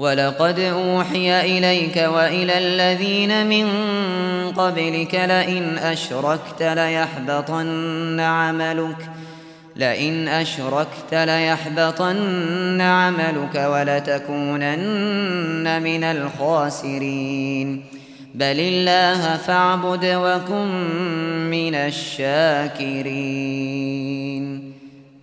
وَلَقَدْ أُوحِيَ إِلَيْكَ وَإِلَى الَّذِينَ مِنْ قَبْلِكَ لَئِنْ أَشْرَكْتَ لَيَحْبَطَنَّ عَمَلُكَ لَئِنْ أَشْرَكْتَ لَيَحْبَطَنَّ عَمَلُكَ وَلَتَكُونَنَّ مِنَ الْخَاسِرِينَ بَلِ اللَّهَ فَاعْبُدْ وَكُنْ مِنَ الشَّاكِرِينَ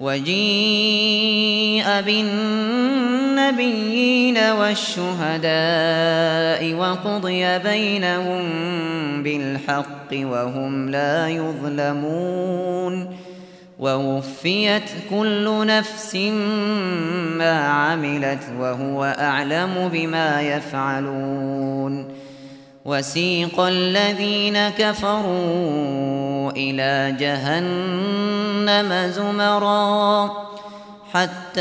وجيء بالنبيين والشهداء وقضي بينهم بالحق وهم لا يظلمون ووفيت كل نفس ما عملت وهو أعلم بما يفعلون وسيق الذين كفرون إلى جهنم زمرا حتى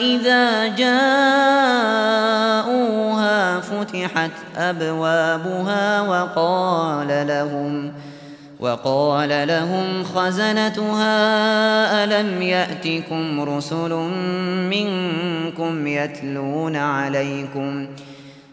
إذا جاءوها فتحت أبوابها وقال لهم وقال لهم خزنتها ألم يأتكم رسل منكم يتلون عليكم ۖ